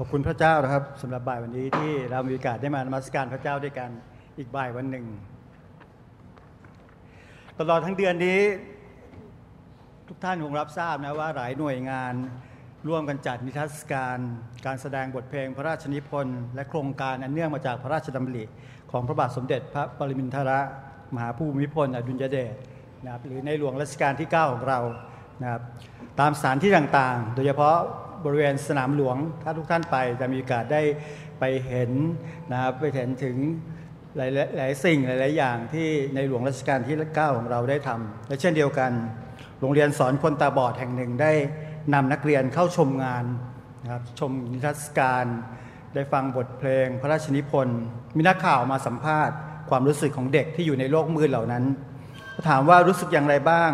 ขอบคุณพระเจ้านะครับสำหรับบ่ายวันนี้ที่เรามีโอกาสได้มานมัสการพระเจ้าด้วยกันอีกบ่ายวันหนึ่ง ตลอดทั้งเดือนนี้ ทุกท่านคงรับทราบนะว่าหลายหน่วยงานร่วมกันจัดนิทรรศการ การแสดงบทเพลงพระราชนิพนธ์และโครงการอันเนื่องมาจากพระราชดำริของพระบาทสมเด็จพระปรมินทรมหาภูมิพลอดุลยเดชนะครับหรือในหลวงรัชกาลที่ 9 ของเรานะครับตามสถานที่ต่างๆ โดยเฉพาะ บริเวณสนามหลวง ถ้าทุกท่านไปจะมีโอกาสได้ไปเห็นนะครับไปเห็นถึงหลายหลายสิ่งหลาย ๆ อย่างที่ในหลวงรัชกาลที่ 9 ของเราได้ทำและเช่นเดียวกัน โรงเรียนสอนคนตาบอดแห่งหนึ่งได้นำนักเรียนเข้าชมงานนะครับชมนิทรรศการได้ฟังบทเพลงพระราชนิพนธ์มีนักข่าวมาสัมภาษณ์ ความรู้สึกของเด็กที่อยู่ในโลกมืดเหล่านั้น ถามว่ารู้สึกอย่างไรบ้าง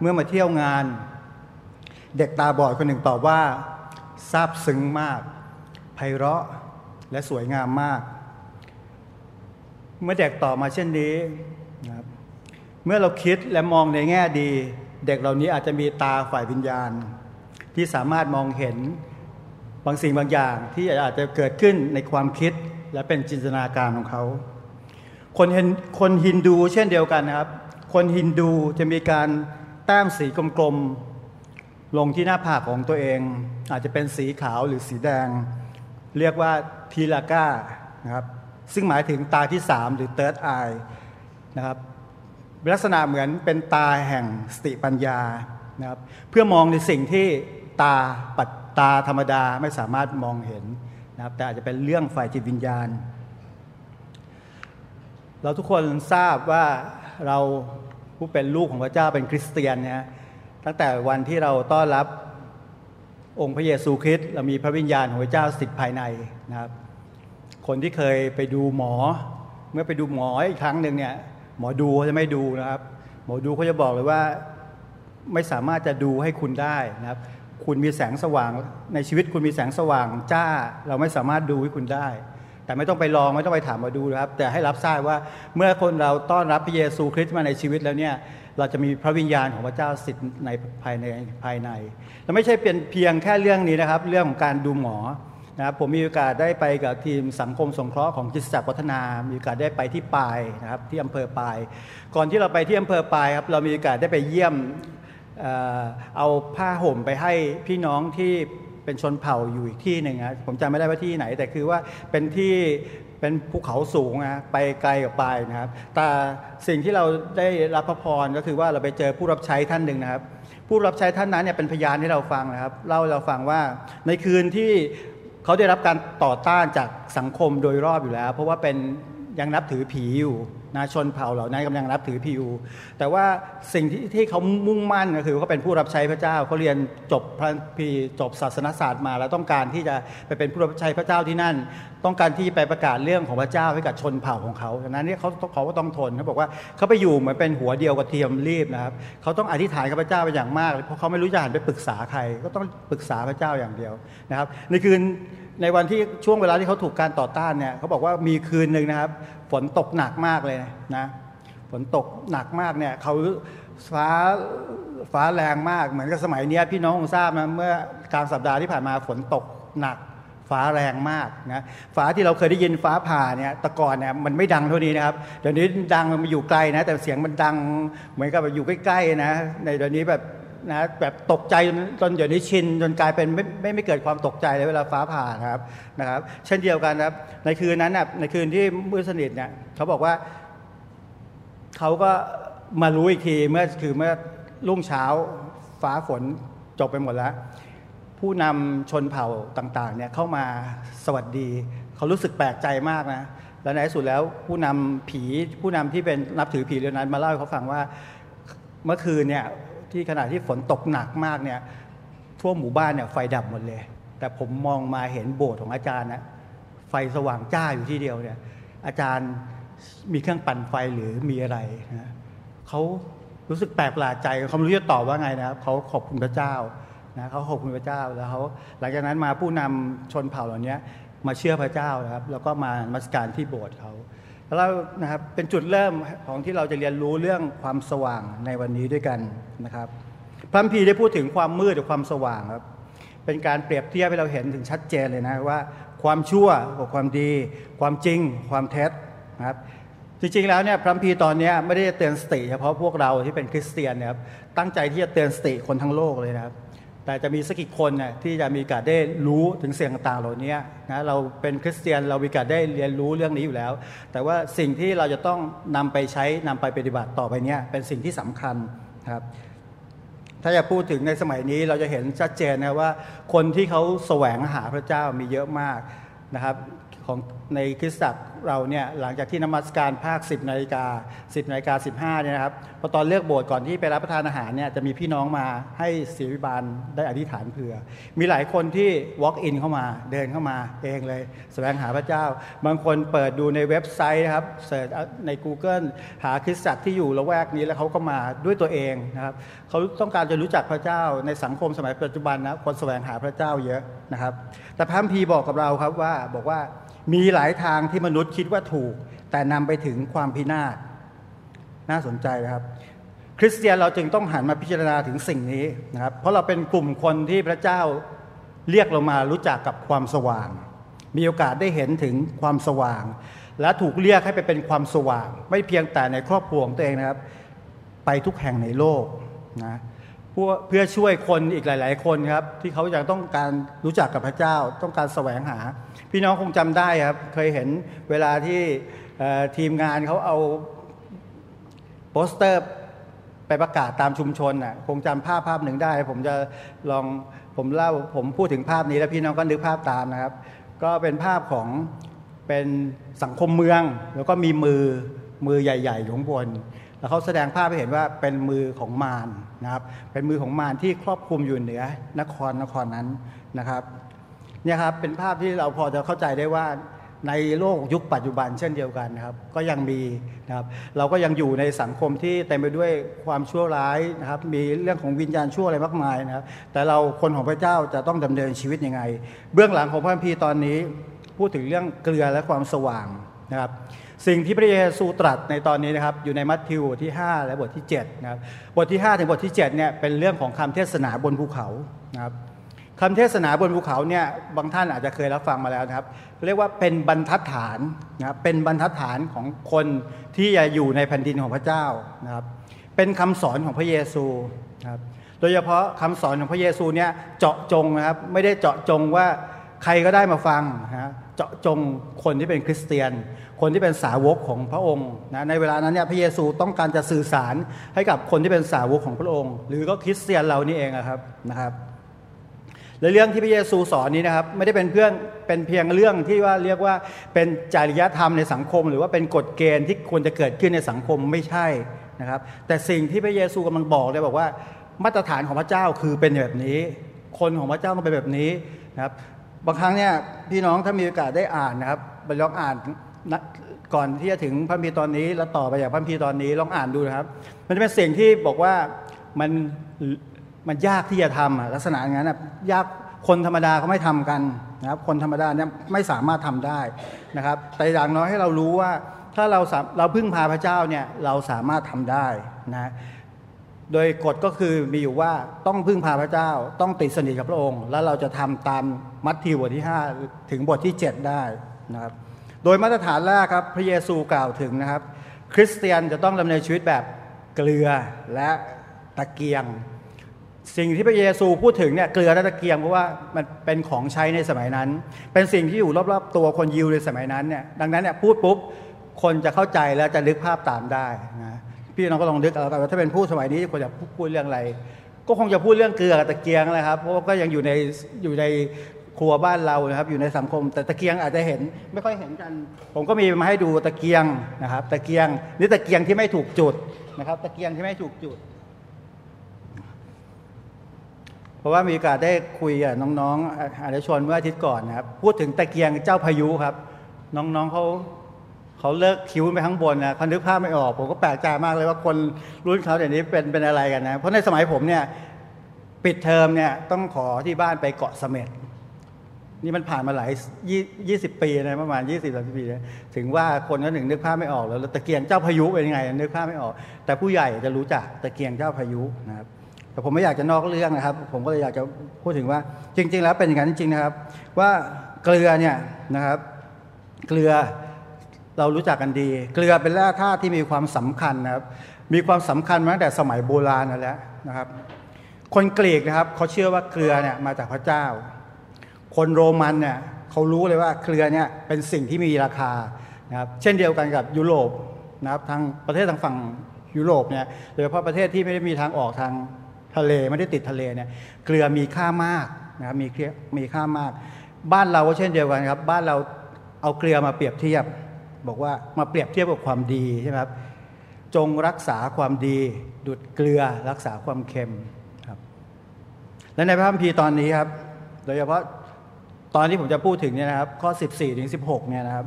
เมื่อมาเที่ยวงาน เด็กตาบอดคนหนึ่งตอบว่า ซาบซึ้งมากไพเราะและสวยงามมาก เมื่อเด็กต่อมาเช่นนี้นะครับเมื่อเราคิดและมองในแง่ดี เด็กเหล่านี้อาจจะมีตาฝ่ายวิญญาณ ที่สามารถมองเห็นบางสิ่งบางอย่างที่อาจจะเกิดขึ้นในความคิดและเป็นจินตนาการของเขาคนเห็นคนฮินดูเช่นเดียวกันนะครับ คนฮินดูจะมีการแต้มสีกลม ลงที่หน้าผากของตัวเอง อาจจะเป็นสีขาวหรือสีแดง เรียกว่าทีลาก้านะครับซึ่งหมายถึงตาที่สามหรือ third eye นะครับลักษณะเหมือนเป็นตาแห่งสติปัญญานะครับเพื่อมองในสิ่งที่ตาปัดตาธรรมดาไม่สามารถมองเห็นนะครับแต่อาจจะเป็นเรื่องฝ่ายจิตวิญญาณ เราทุกคนทราบว่าเราผู้เป็นลูกของพระเจ้าเป็นคริสเตียนเนี่ย ตั้งแต่วันที่เราต้อนรับองค์พระเยซูคริสต์เรามีพระวิญญาณของพระเจ้าสิทธิภายในนะครับ คนที่เคยไปดูหมอ เมื่อไปดูหมออีกครั้งหนึ่งเนี่ยหมอดูเขาจะไม่ดูนะครับ หมอดูเขาจะบอกเลยว่าไม่สามารถจะดูให้คุณได้นะครับ คุณมีแสงสว่างในชีวิตคุณมีแสงสว่างจ้า เราไม่สามารถดูให้คุณได้ แต่ไม่ต้องไปลองไม่ต้องไปถามมาดูนะครับ แต่ให้รับทราบว่าเมื่อคนเราต้อนรับพระเยซูคริสต์มาในชีวิตแล้วเนี่ยเราจะมีพระวิญญาณของพระเจ้าสิทธิ์ในภายในภายในและไม่ใช่เป็นเพียงแค่เรื่องนี้นะครับ เรื่องของการดูหมอนะครับผมมีโอกาสได้ไปกับทีมสังคมสงเคราะห์ของจิตจักรวัฒนา มีโอกาสได้ไปที่ปายนะครับที่อำเภอปาย ก่อนที่เราไปที่อำเภอปายครับเรามีโอกาสได้ไปเยี่ยมเอ่อเอาผ้าห่มไปให้พี่น้องที่ เป็นชนเผ่าอยู่อีกที่หนึ่งนะผมจำไม่ได้ว่าที่ไหน แต่คือว่าเป็นที่เป็นภูเขาสูงนะไปไกลออกับปนะครับ แต่สิ่งที่เราได้รับพระพรก็คือว่าเราไปเจอผู้รับใช้ท่านหนึ่งนะครับ ผู้รับใช้ท่านนั้นเนี่ยเป็นพยานให้เราฟังนะครับเล่าเราฟังว่าในคืนที่เขาได้รับการต่อต้านจากสังคมโดยรอบอยู่แล้ว เพราะว่าเป็น ยังนับถือผีอยู่นะชนเผ่าเหล่านั้นกำลังนับถือผีอยู่แต่ว่าสิ่งที่ที่เขามุ่งมั่นก็คือเขาเป็นผู้รับใช้พระเจ้าเขาเรียนจบพระพีจบศาสนศาสตร์มา แล้วต้องการที่จะไปเป็นผู้รับใช้พระเจ้าที่นั่น ต้องการที่ไปประกาศเรื่องของพระเจ้าให้กับชนเผ่าของเขาดังนั้นเนี่ยเขาเขาก็ต้องทนเขาบอกว่าเขาไปอยู่เหมือนเป็นหัวเดียวกับเทียมรีบนะครับเขาต้องอธิษฐานกับพระเจ้าเป็นอย่างมากเพราะเขาไม่รู้จะหันไปปรึกษาใครก็ต้องปรึกษาพระเจ้าอย่างเดียวนะครับในคืน ในวันที่ช่วงเวลาที่เขาถูกการต่อต้านเนี่ยเขาบอกว่ามีคืนหนึ่งนะครับ ฝนตกหนักมากเลยนะฝนตกหนักมากเนี่ยเขาฟ้าฟ้าแรงมากเหมือนกับสมัยนี้พี่น้องคงทราบนะเมื่อกลางสัปดาห์ที่ผ่านมาฝนตกหนักฟ้าแรงมากนะฟ้าที่เราเคยได้ยินฟ้าผ่าเนี่ยตะกอนเนี่ยมันไม่ดังเท่านี้นะครับเดี๋ยวนี้ดังมันอยู่ไกลนะแต่เสียงมันดังเหมือนกับอยู่ใกล้ๆนะในเดี๋ยวนี้แบบ นะแบบตกใจจนเดี๋ยวนี้ชินจนกลายเป็นไม่ไม่ไม่เกิดความตกใจเลยเวลาฟ้าผ่านะครับนะครับ เช่นเดียวกันครับ ในคืนนั้นนะในคืนที่มืดสนิทเนี่ยเขาบอกว่าเขาก็มารู้อีกทีเมื่อคือเมื่อรุ่งเช้าฟ้าฝนจบไปหมดแล้ว ผู้นำชนเผ่าต่างๆเนี่ยเข้ามาสวัสดี เขารู้สึกแปลกใจมากนะแล้วในที่สุดแล้วผู้นำผีผู้นำที่เป็นนับถือผีเรื่องนั้นมาเล่าให้เขาฟังว่าเมื่อคืนเนี่ย ที่ขณะที่ฝนตกหนักมากเนี่ยทั่วหมู่บ้านเนี่ยไฟดับหมดเลย แต่ผมมองมาเห็นโบสถ์ของอาจารย์นะไฟสว่างจ้าอยู่ที่เดียวเนี่ยอาจารย์มีเครื่องปั่นไฟหรือมีอะไรนะเขารู้สึกแปลกประหลาดใจเขาไม่รู้จะตอบว่าไงนะครับเขาขอบคุณพระเจ้านะเขาขอบคุณพระเจ้าแล้วเขาหลังจากนั้นมาผู้นำชนเผ่าเหล่านี้มาเชื่อพระเจ้านะครับ แล้วก็มามัสการที่โบสถ์เขา แล้วนะครับเป็นจุดเริ่มของที่เราจะเรียนรู้เรื่องความสว่างในวันนี้ด้วยกันนะครับพระคัมภีร์ได้พูดถึงความมืดกับความสว่างครับเป็นการเปรียบเทียบให้เราเห็นถึงชัดเจนเลยนะว่าความชั่วกับความดี ความจริง ความเท็จนะครับจริงๆแล้วเนี่ยพระพีตอนนี้ไม่ได้เตือนสติเฉพาะพวกเราที่เป็นคริสเตียนนะครับตั้งใจที่จะเตือนสติคนทั้งโลกเลยนะครับ แต่จะมีสักกี่คนน่ยที่จะมีการได้รู้ถึงเสียงต่างๆเหล่านี้นะเราเป็นคริสเตียนเรามีการได้เรียนรู้เรื่องนี้อยู่แล้ว แต่ว่าสิ่งที่เราจะต้องนำไปใช้นำไปปฏิบัติต่อไปเนี้ยเป็นสิ่งที่สำคัญครับถ้าจะพูดถึงในสมัยนี้เราจะเห็นชัดเจนนะว่าคนที่เขาแสวงหาพระเจ้ามีเยอะมากนะครับของในคริสตจักรเราเนี่ยหลังจากที่นมัสการภาค 10นาฬิกา10นาฬิกา15เนี่ยนะครับพอตอนเลือกโบสถ์ก่อนที่ไปรับประทานอาหารเนี่ยจะมีพี่น้องมาให้ศิริบาลได้อธิษฐานเผื่อ มีหลายคนที่ walk in เข้ามาเดินเข้ามาเองเลยแสวงหาพระเจ้า บางคนเปิดดูในเว็บไซต์นะครับเสิร์ชใน Google หาคริสตจักรที่อยู่ละแวกนี้แล้วเขาก็มาด้วยตัวเองนะครับเขาต้องการจะรู้จักพระเจ้าในสังคมสมัยปัจจุบันนะคนแสวงหาพระเจ้าเยอะนะครับ แต่พระพีบอกกับเราครับว่าบอกว่ามีหลายทางที่มนุษย์คิดว่าถูก แต่นำไปถึงความพินาศ น่าสนใจนะครับ คริสเตียนเราจึงต้องหันมาพิจารณาถึงสิ่งนี้นะครับ เพราะเราเป็นกลุ่มคนที่พระเจ้าเรียกเรามารู้จักกับความสว่าง มีโอกาสได้เห็นถึงความสว่าง และถูกเรียกให้ไปเป็นความสว่าง ไม่เพียงแต่ในครอบครัวของตัวเองนะครับ ไปทุกแห่งในโลกนะเพื่อช่วยคนอีกหลาย ๆ คนครับ ที่เขายังต้องการรู้จักกับพระเจ้า ต้องการแสวงหา พี่น้องคงจำได้ครับ เคยเห็นเวลาที่ทีมงานเขาเอา สเตอร์ไปประกาศตามชุมชนน่ะคงจำภาพภาพหนึ่งได้ ผมจะลองผมเล่าผมพูดถึงภาพนี้แล้วพี่น้องก็นึกภาพตามนะครับ ก็เป็นภาพของเป็นสังคมเมือง แล้วก็มีมือมือใหญ่ๆอยู่ข้างบนแล้วเขาแสดงภาพให้เห็นว่าเป็นมือของมารนะครับ เป็นมือของมารที่ครอบคลุมอยู่เหนือนครนครนั้นนะครับเนี่ยครับเป็นภาพที่เราพอจะเข้าใจได้ว่า ในโลกยุคปัจจุบันเช่นเดียวกันนะครับ ก็ยังมีนะครับเราก็ยังอยู่ในสังคมที่เต็มไปด้วยความชั่วร้ายนะครับ มีเรื่องของวิญญาณชั่วอะไรมากมายนะครับ แต่เราคนของพระเจ้าจะต้องดำเนินชีวิตยังไง เบื้องหลังของพระคัมภีร์ตอนนี้พูดถึงเรื่องเกลือและความสว่างนะครับ สิ่งที่พระเยซูตรัสในตอนนี้นะครับ อยู่ในมัทธิวบทที่ 5 และบทที่7นะครับบทที่ 5 ถึงบทที่7เนี่ยเป็นเรื่องของคำเทศนาบนภูเขานะครับ คำเทศนาบนภูเขาเนี่ยบางท่านอาจจะเคยรับฟังมาแล้วนะครับ เรียกว่าเป็นบรรทัดฐานนะครับเป็นบรรทัดฐานของคนที่จะอยู่ในแผ่นดินของพระเจ้านะครับ เป็นคำสอนของพระเยซูนะครับโดยเฉพาะคำสอนของพระเยซูเนี่ยเจาะจงนะครับไม่ได้เจาะจงว่าใครก็ได้มาฟังนะเจาะจงคนที่เป็นคริสเตียน คนที่เป็นสาวกของพระองค์นะในเวลานั้นเนี่ยพระเยซูต้องการจะสื่อสารให้กับคนที่เป็นสาวกของพระองค์ หรือก็คริสเตียนเรานี่เองนะครับนะครับ และเรื่องที่พระเยซูสอนนี้นะครับไม่ได้เป็นเพื่องเป็นเพียงเรื่องที่ว่าเรียกว่าเป็นจริยธรรมในสังคม หรือว่าเป็นกฎเกณฑ์ที่ควรจะเกิดขึ้นในสังคมไม่ใช่นะครับ แต่สิ่งที่พระเยซูกำลังบอกเลยบอกว่า มาตรฐานของพระเจ้าคือเป็นแบบนี้ คนของพระเจ้าต้องเป็นแบบนี้นะครับบางครั้งเนี่ยพี่น้องถ้ามีโอกาสได้อ่านนะครับไปลองอ่านก่อนที่จะถึงพระพีตอนนี้แล้วต่อไปจากพระพีตอนนี้ลองอ่านดูนะครับ มันจะเป็นสิ่งที่บอกว่ามัน มันยากที่จะทำลักษณะอย่างนั้นยากคนธรรมดาเขาไม่ทำกันนะครับคนธรรมดาเนี่ยไม่สามารถทำได้นะครับ แต่อย่างน้อยให้เรารู้ว่าถ้าเราเราพึ่งพาพระเจ้าเนี่ยเราสามารถทำได้นะโดยกฎก็คือมีอยู่ว่าต้องพึ่งพาพระเจ้าต้องติดสนิทกับพระองค์ แล้วเราจะทำตามมัทธิวบทที่ 5 ถึงบทที่ 7 ได้นะครับโดยมาตรฐานแรกครับพระเยซูกล่าวถึงนะครับ คริสเตียนจะต้องดำเนินชีวิตแบบเกลือและตะเกียง สิ่งที่พระเยซูพูดถึงเนี่ยเกลือและตะเกียงเพราะว่ามันเป็นของใช้ในสมัยนั้น เป็นสิ่งที่อยู่รอบๆตัวคนยิวในสมัยนั้นเนี่ยดังนั้นเนี่ยพูดปุ๊บคนจะเข้าใจและจะนึกภาพตามได้นะพี่น้องก็ลองนึกเอาว่าถ้าเป็นผู้สมัยนี้ควรจะพูดเรื่องอะไร ก็คงจะพูดเรื่องเกลือตะเกียงแหละครับเพราะว่าก็ยังอยู่ในอยู่ในครัวบ้านเรานะครับอยู่ในสังคมแต่ตะเกียงอาจจะเห็นไม่ค่อยเห็นกัน ผมก็มีมาให้ดูตะเกียงนะครับ ตะเกียงนี่ตะเกียงที่ไม่ถูกจุดนะครับ ตะเกียงที่ไม่ถูกจุด เพราะว่ามีโอกาสได้คุยกับน้องๆอาจจะชนเมื่ออาทิตย์ก่อนนะครับ พูดถึงตะเกียงเจ้าพายุครับ น้องๆเขาเขาเลิกคิ้วไปข้างบนนะเขานึกภาพไม่ออก ผมก็แปลกใจมากเลยว่าคนรุ่นเขาเดี๋ยวนี้เป็นเป็นอะไรกันนะ เพราะในสมัยผมเนี่ยปิดเทอมเนี่ยต้องขอที่บ้านไปเกาะเสม็ดนี่มันผ่านมาหลายยี่สิบปีนะประมาณยี่สิบสามสิบปีนะถึงว่าคนก็หนึ่งนึกภาพไม่ออกแล้วตะเกียงเจ้าพายุเป็นยังไงนึกภาพไม่ออก แต่ผู้ใหญ่จะรู้จักตะเกียงเจ้าพายุนะครับ แต่ผมไม่อยากจะนอกเรื่องนะครับ ผมก็เลยอยากจะพูดถึงว่าจริง ๆ แล้วเป็นอย่างนั้นจริง ๆนะครับ ว่าเกลือเนี่ยนะครับ เกลือเรารู้จักกันดี เกลือเป็นแร่ธาตุที่มีความสำคัญนะครับ มีความสำคัญมาตั้งแต่สมัยโบราณนั่นแหละนะครับ คนกรีกนะครับเขาเชื่อว่าเกลือเนี่ยมาจากพระเจ้า คนโรมันเนี่ยเขารู้เลยว่าเกลือเนี่ยเป็นสิ่งที่มีราคานะครับเช่นเดียวกันกับยุโรปนะครับทางประเทศทางฝั่งยุโรปเนี่ยโดยเฉพาะประเทศที่ไม่ได้มีทางออกทาง ทะเลไม่ได้ติดทะเลเนี่ยเกลือมีค่ามากนะครับมีมีค่ามาก บ้านเราก็เช่นเดียวกันครับ บ้านเราเอาเกลือมาเปรียบเทียบ บอกว่ามาเปรียบเทียบกับความดีใช่ไหมครับจงรักษาความดี ดุดเกลือรักษาความเค็มครับและในพระคัมภีร์ตอนนี้ครับโดยเฉพาะตอนที่ผมจะพูดถึงเนี่ยนะครับข้อ 14ถึง16เนี่ยนะครับ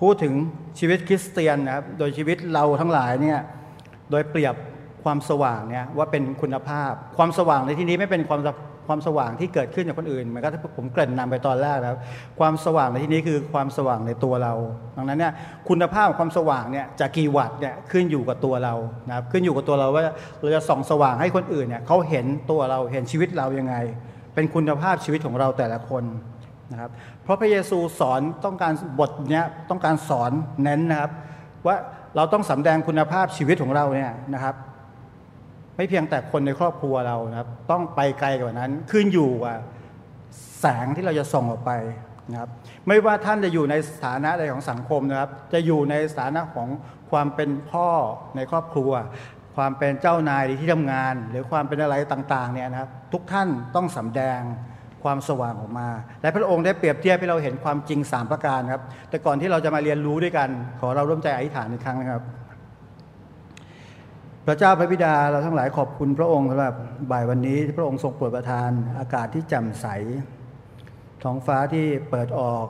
พูดถึงชีวิตคริสเตียนนะครับโดยชีวิตเราทั้งหลายเนี่ยโดยเปรียบ ความสว่างเนี่ยว่าเป็นคุณภาพ ความสว่างในที่นี้ไม่เป็นความความสว่างที่เกิดขึ้นจากคนอื่นเหมือนกับที่ผมเกริ่นนำไปตอนแรกแล้วความสว่างในที่นี้คือความสว่างในตัวเรา ดังนั้นเนี่ยคุณภาพความสว่างเนี่ยจากกี่วัตต์เนี่ยขึ้นอยู่กับตัวเรานะครับขึ้นอยู่กับตัวเราว่าเราจะส่องสว่างให้คนอื่นเนี่ยเขาเห็นตัวเราเห็นชีวิตเรายังไง เป็นคุณภาพชีวิตของเราแต่ละคนนะครับเพราะพระเยซูสอนต้องการบทเนี้ยต้องการสอนเน้นนะครับว่าเราต้องสำแดงคุณภาพชีวิตของเราเนี่ยนะครับ ไม่เพียงแต่คนในครอบครัวเรานะครับ ต้องไปไกลกว่านั้นขึ้นอยู่ว่าแสงที่เราจะส่งออกไปนะครับ ไม่ว่าท่านจะอยู่ในสถานะใดของสังคมนะครับ จะอยู่ในสถานะของความเป็นพ่อในครอบครัว ความเป็นเจ้านายที่ทำงาน หรือความเป็นอะไรต่างๆเนี่ยนะครับ ทุกท่านต้องสำแดงความสว่างออกมา และพระองค์ได้เปรียบเทียบให้เราเห็นความจริง 3 ประการครับ แต่ก่อนที่เราจะมาเรียนรู้ด้วยกัน ขอเราร่วมใจอธิษฐานอีกครั้งนะครับ พระเจ้าพระบิดาเราทั้งหลายขอบคุณพระองค์สำหรับบ่ายวันนี้ที่พระองค์ทรงโปรดประทาน อากาศที่แจ่มใส ท้องฟ้าที่เปิดออก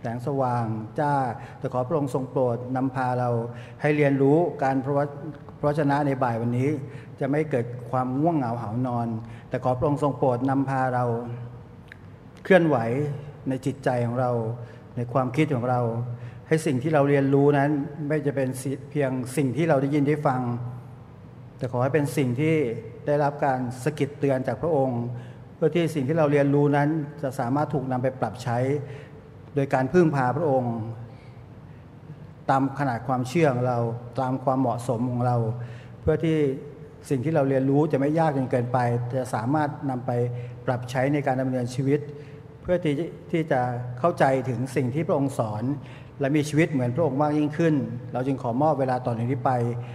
แสงสว่างจ้าแต่ขอพระองค์ทรงโปรดนำพาเราให้เรียนรู้การพระพระชนะในบ่ายวันนี้จะไม่เกิดความง่วงเหงาหานอน แต่ขอพระองค์ทรงโปรดนำพาเราเคลื่อนไหวในจิตใจของเรา ในความคิดของเรา ให้สิ่งที่เราเรียนรู้นั้น ไม่จะเป็นเพียงสิ่งที่เราได้ยินได้ฟัง แต่ขอให้เป็นสิ่งที่ได้รับการสกิดเตือนจากพระองค์ เพื่อที่สิ่งที่เราเรียนรู้นั้นจะสามารถถูกนำไปปรับใช้ โดยการพึ่งพาพระองค์ ตามขนาดความเชื่อของเราตามความเหมาะสมของเรา เพื่อที่สิ่งที่เราเรียนรู้จะไม่ยากจนเกินไป จะสามารถนำไปปรับใช้ในการดำเนินชีวิต เพื่อที่ที่จะเข้าใจถึงสิ่งที่พระองค์สอน และมีชีวิตเหมือนพระองค์มากยิ่งขึ้น เราจึงขอมอบเวลาต่อนนี้ไป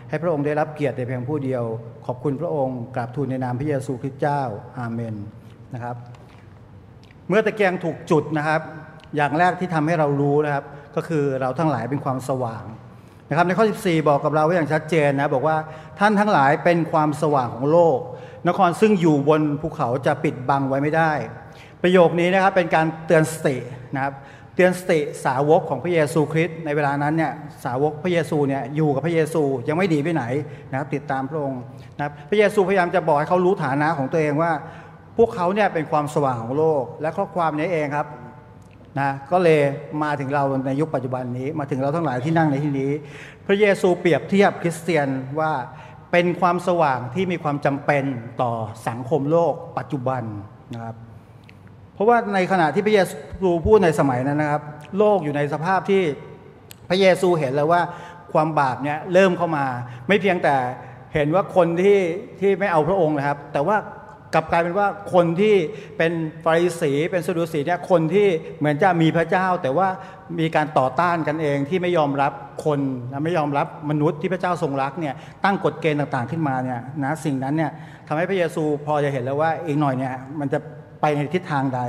ให้พระองค์ได้รับเกียรติแต่เพียงผู้เดียว ขอบคุณพระองค์กราบทูลในนามพระเยซูคริสต์เจ้าอาเมนนะครับ เมื่อตะเกียงถูกจุดนะครับ อย่างแรกที่ทำให้เรารู้นะครับ ก็คือเราทั้งหลายเป็นความสว่างนะครับในข้อ 14 บอกกับเราไว้อย่างชัดเจนนะบอกว่าท่านทั้งหลายเป็นความสว่างของโลก นครซึ่งอยู่บนภูเขาจะปิดบังไว้ไม่ได้ ประโยคนี้นะครับเป็นการเตือนสตินะครับ ตือนสติสาวกของพระเยซูคริสต์ในเวลานั้นเนี่ยสาวกพระเยซูเนี่ยอยู่กับพระเยซูยังไม่ดีไปไหนนะครับติดตามพระองค์นะครับพระเยซูพยายามจะบอกให้เขารู้ฐานะของตัวเองว่า พวกเขาเนี่ยเป็นความสว่างของโลก และข้อความนี้เองครับนะก็เลยมาถึงเราในยุคปัจจุบันนี้มาถึงเราทั้งหลายที่นั่งในที่นี้ พระเยซูเปรียบเทียบคริสเตียนว่าเป็นความสว่างที่มีความจำเป็นต่อสังคมโลกปัจจุบันนะครับ พราะว่าในขณะที่พระเยซูพูดในสมัยนั้นนะครับ โลกอยู่ในสภาพที่พระเยซูเห็นแล้วว่าความบาปเนี่ยเริ่มเข้ามา ไม่เพียงแต่เห็นว่าคนที่ที่ไม่เอาพระองค์นะครับ แต่ว่ากลับกลายเป็นว่าคนที่เป็นฟาริสีเป็นสดุสีเนี่ยคนที่เหมือนจะมีพระเจ้า แต่ว่ามีการต่อต้านกันเองที่ไม่ยอมรับคนและไม่ยอมรับมนุษย์ที่พระเจ้าทรงรักเนี่ยตั้งกฎเกณฑ์ต่างๆขึ้นมาเนี่ยนะสิ่งนั้นเนี่ยทำให้พระเยซูพอจะเห็นแล้วว่าอีกหน่อยเนี่ยมันจะ ไปในทิศทางใด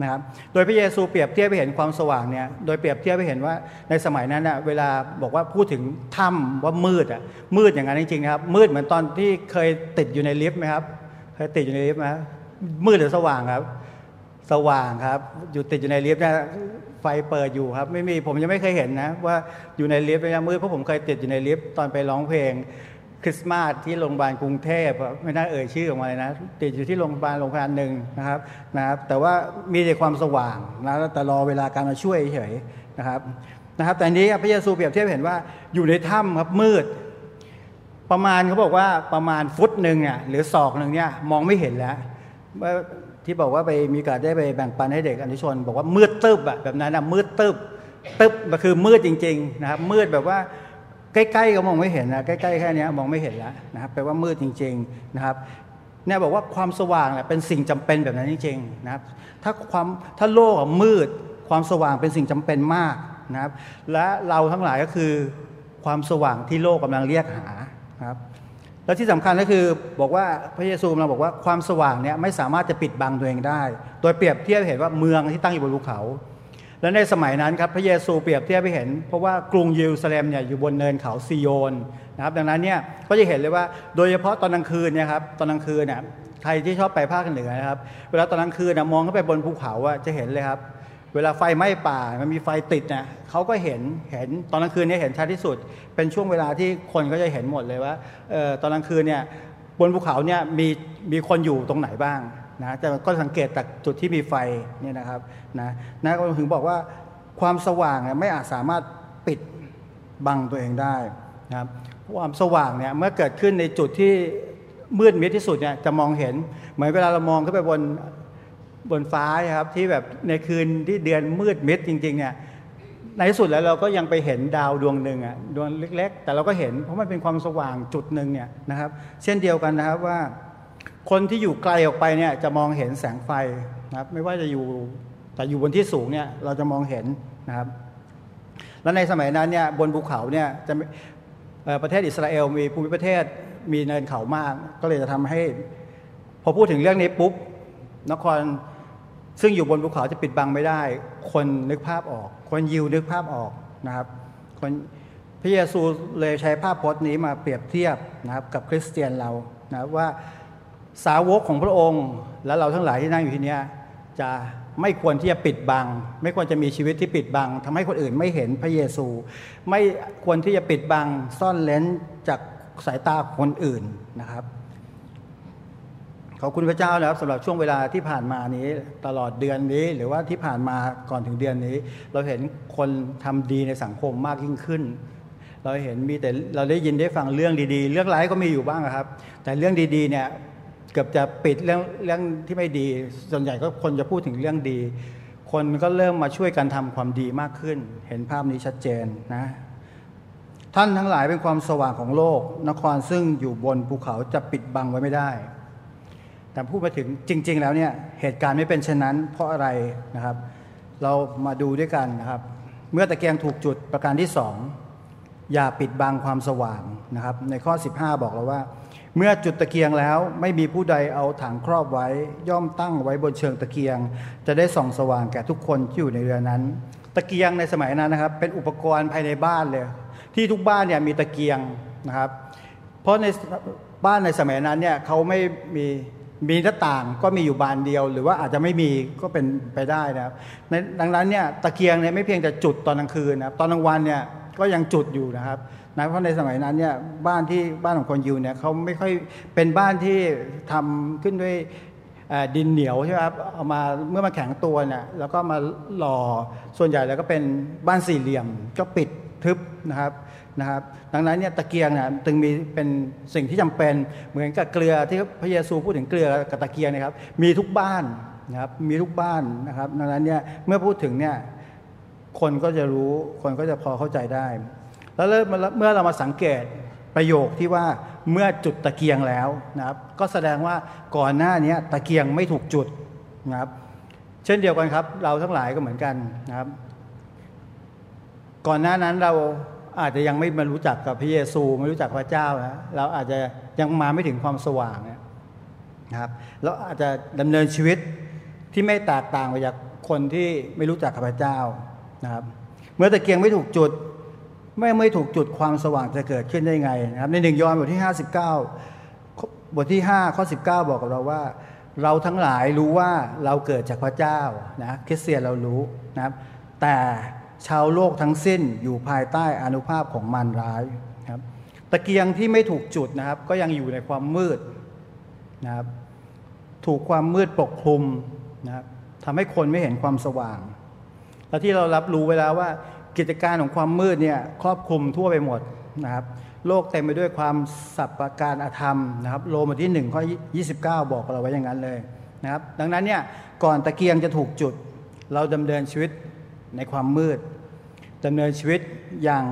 นะครับ โดยพระเยซูเปรียบเทียบไปเห็นความสว่างเนี่ย โดยเปรียบเทียบไปเห็นว่าในสมัยนั้นเน่ะเวลาบอกว่าพูดถึงถ้ำว่ามืดอะมืดอย่างนั้นจริงๆนะครับ มืดเหมือนตอนที่เคยติดอยู่ในลิฟต์ไหมครับ เคยติดอยู่ในลิฟต์ไหมมืดหรือสว่างครับ สว่างครับ อยู่ติดอยู่ในลิฟต์เนี่ยไฟเปิดอยู่ครับ ไม่มีผมยังไม่เคยเห็นนะว่าอยู่ในลิฟต์เป็นมืดเพราะผมเคยติดอยู่ในลิฟต์ตอนไปร้องเพลง คริสต์มาสที่โรงพยาบาลกรุงเทพไม่น่าเอ่ยชื่อออกมาเลยนะ ติดอยู่ที่โรงพยาบาลโรงพยาบาลหนึ่งนะครับนะครับ แต่ว่ามีแต่ความสว่างนะแต่รอเวลาการมาช่วยเฉยนะครับนะครับ แต่นี้พระเยซูเปรียบเทียบเห็นว่าอยู่ในถ้ำครับมืด ประมาณเขาบอกว่าประมาณฟุตหนึ่งเนี่ยหรือศอกหนึ่งเนี่ยมองไม่เห็นแล้วที่บอกว่าไปมีโอกาสได้ไปแบ่งปันให้เด็กอนุชน บอกว่ามืดตึบอะแบบนั้นอะมืดตึบตึบมันคือมืดจริง ๆ นะครับ มืดแบบว่า ใกล้ๆก็มองไม่เห็นนะใกล้ๆแค่นี้มองไม่เห็นแล้วนะครับแปลว่ามืดจริงๆนะครับเนี่ยบอกว่าความสว่างเป็นสิ่งจำเป็นแบบนั้นจริงๆนะครับถ้าความถ้าโลกมืดความสว่างเป็นสิ่งจำเป็นมากนะครับและเราทั้งหลายก็คือความสว่างที่โลกกำลังเรียกหานะครับและที่สำคัญก็คือบอกว่าพระเยซูเราบอกว่าความสว่างเนี่ยไม่สามารถจะปิดบังตัวเองได้ โดยเปรียบเทียบเห็นว่าเมืองที่ตั้งอยู่บนภูเขา และในสมัยนั้นครับพระเยซูเปรียบเทียบไปเห็น เพราะว่ากรุงเยรูซาเล็มเนี่ยอยู่บนเนินเขาซีโยนนะครับดังนั้นเนี่ยก็จะเห็นเลยว่าโดยเฉพาะตอนกลางคืนเนี่ยครับตอนกลางคืนเนี่ยใครที่ชอบไปภาคเหนือนะครับเวลาตอนกลางคืนนะมองขึ้นไปบนภูเขาอะจะเห็นเลยครับ เวลาไฟไหม้ป่ามันมีไฟติดเนี่ยเขาก็เห็นเห็นตอนกลางคืนเนี่ยเห็นชัดที่สุด เป็นช่วงเวลาที่คนก็จะเห็นหมดเลยว่าเออตอนกลางคืนเนี่ยบนภูเขาเนี่ยมีมีคนอยู่ตรงไหนบ้าง นะแต่ก็สังเกตจากจุดที่มีไฟเนี่ยนะครับนะนะก็ถึงบอกว่าความสว่างเนี่ยไม่อาจสามารถปิดบังตัวเองได้นะครับความสว่างเนี่ยเมื่อเกิดขึ้นในจุดที่มืดมิดที่สุดเนี่ยจะมองเห็น เหมือนเวลาเรามองขึ้นไปบนบนฟ้าครับที่แบบในคืนที่เดือนมืดมิดจริงๆเนี่ยในที่สุดแล้วเราก็ยังไปเห็นดาวดวงหนึ่งอะดวงเล็ก ๆ แต่เราก็เห็นเพราะมันเป็นความสว่างจุดหนึ่งเนี่ยนะครับ เช่นเดียวกันนะครับว่า คนที่อยู่ไกลออกไปเนี่ยจะมองเห็นแสงไฟนะครับไม่ว่าจะอยู่แต่อยู่บนที่สูงเนี่ยเราจะมองเห็นนะครับ แล้วในสมัยนั้นเนี่ยบนภูเขาเนี่ยจะประเทศอิสราเอลมีภูมิประเทศมีเนินเขามาก ก็เลยจะทำให้ พอพูดถึงเรื่องนี้ปุ๊บนครซึ่งอยู่บนภูเขาจะปิดบังไม่ได้ คนนึกภาพออก คนยิวนึกภาพออกนะครับคนพระเยซูเลยใช้ภาพพจน์นี้มาเปรียบเทียบนะครับกับคริสเตียนเรานะว่า สาวกของพระองค์ และเราทั้งหลายที่นั่งอยู่ที่นี้จะไม่ควรที่จะปิดบัง ไม่ควรจะมีชีวิตที่ปิดบังทำให้คนอื่นไม่เห็นพระเยซู ไม่ควรที่จะปิดบังซ่อนเลนจากสายตาคนอื่นนะครับขอบคุณพระเจ้านะครับสำหรับช่วงเวลาที่ผ่านมานี้ตลอดเดือนนี้ หรือว่าที่ผ่านมาก่อนถึงเดือนนี้ เราเห็นคนทำดีในสังคมมากยิ่งขึ้น เราเห็นมีแต่เราได้ยินได้ฟังเรื่องดีๆ เรื่องร้ายก็มีอยู่บ้างครับ แต่เรื่องดีๆเนี่ย เกือบจะปิดเรื่องเรื่องที่ไม่ดี ส่วนใหญ่ก็คนจะพูดถึงเรื่องดี คนก็เริ่มมาช่วยกันทำความดีมากขึ้น เห็นภาพนี้ชัดเจนนะท่านทั้งหลายเป็นความสว่างของโลก นครซึ่งอยู่บนภูเขาจะปิดบังไว้ไม่ได้ แต่พูดมาถึงจริง ๆ แล้วเนี่ยเหตุการณ์ไม่เป็นเช่นนั้น เพราะอะไรนะครับ เรามาดูด้วยกันนะครับ เมื่อตะเกียงถูกจุดประการที่สองอย่าปิดบังความสว่างนะครับ ในข้อ 15 บอกเราว่า เมื่อจุดตะเกียงแล้วไม่มีผู้ใดเอาถังครอบไว้ย่อมตั้งไว้บนเชิงตะเกียง จะได้ส่องสว่างแก่ทุกคนที่อยู่ในเรือนั้น ตะเกียงในสมัยนั้นนะครับ เป็นอุปกรณ์ภายในบ้านเลย ที่ทุกบ้านเนี่ยมีตะเกียงนะครับ เพราะในบ้านในสมัยนั้นเนี่ยเขาไม่มีมีหน้าต่างก็มีอยู่บานเดียว หรือว่าอาจจะไม่มีก็เป็นไปได้นะครับดังนั้นเนี่ยตะเกียงเนี่ยไม่เพียงแต่จุดตอนกลางคืนนะครับตอนกลางวันเนี่ย ก็ยังจุดอยู่นะครับนะเพราะในสมัยนั้นเนี่ยบ้านที่บ้านของคนยิวเนี่ยเขาไม่ค่อยเป็นบ้านที่ทำขึ้นด้วยดินเหนียวใช่ไหมครับเอามาเมื่อมาแข็งตัวเนี่ยแล้วก็มาหล่อส่วนใหญ่แล้วก็เป็นบ้านสี่เหลี่ยมก็ปิดทึบนะครับนะครับดังนั้นเนี่ยตะเกียงเนี่ยจึงมีเป็นสิ่งที่จำเป็นเหมือนกับเกลือที่พระเยซูพูดถึงเกลือกับตะเกียงนะครับ มีทุกบ้านนะครับมีทุกบ้านนะครับดังนั้นเนี่ยเมื่อพูดถึงเนี่ย คนก็จะรู้คนก็จะพอเข้าใจได้ แล้วเมื่อเรามาสังเกตประโยคที่ว่าเมื่อจุดตะเกียงแล้วนะครับ ก็แสดงว่าก่อนหน้านี้ตะเกียงไม่ถูกจุดนะครับ เช่นเดียวกันครับ เราทั้งหลายก็เหมือนกันนะครับ ก่อนหน้านั้นเราอาจจะยังไม่มารู้จักกับพระเยซูไม่รู้จักพระเจ้านะเราอาจจะยังมาไม่ถึงความสว่างนะครับเราอาจจะดำเนินชีวิตที่ไม่แตกต่างไปจากคนที่ไม่รู้จักพระเจ้า นะครับเมื่อตะเกียงไม่ถูกจุดไม่ไม่ถูกจุดความสว่างจะเกิดขึ้นได้ไงนะครับในหนึ่งยอห์นบทที่ 59 บทที่ 5 ข้อ 19 บอกกับเราว่า เราทั้งหลายรู้ว่าเราเกิดจากพระเจ้านะคริสเตียนเรารู้นะครับ แต่ชาวโลกทั้งสิ้นอยู่ภายใต้อนุภาพของมารร้ายครับตะเกียงที่ไม่ถูกจุดนะครับ ก็ยังอยู่ในความมืดนะครับถูกความมืดปกคลุมนะครับทำให้คนไม่เห็นความสว่าง และที่เรารับรู้ไว้แล้วว่ากิจการของความมืดเนี่ยครอบคลุมทั่วไปหมดนะครับโลกเต็มไปด้วยความสับประการอธรรมนะครับโลมาที่1ข้อ29 บอกเราไว้อย่างนั้นเลยนะครับดังนั้นเนี่ยก่อนตะเกียงจะถูกจุด เราดำเนินชีวิตในความมืดดำเนินชีวิตอย่าง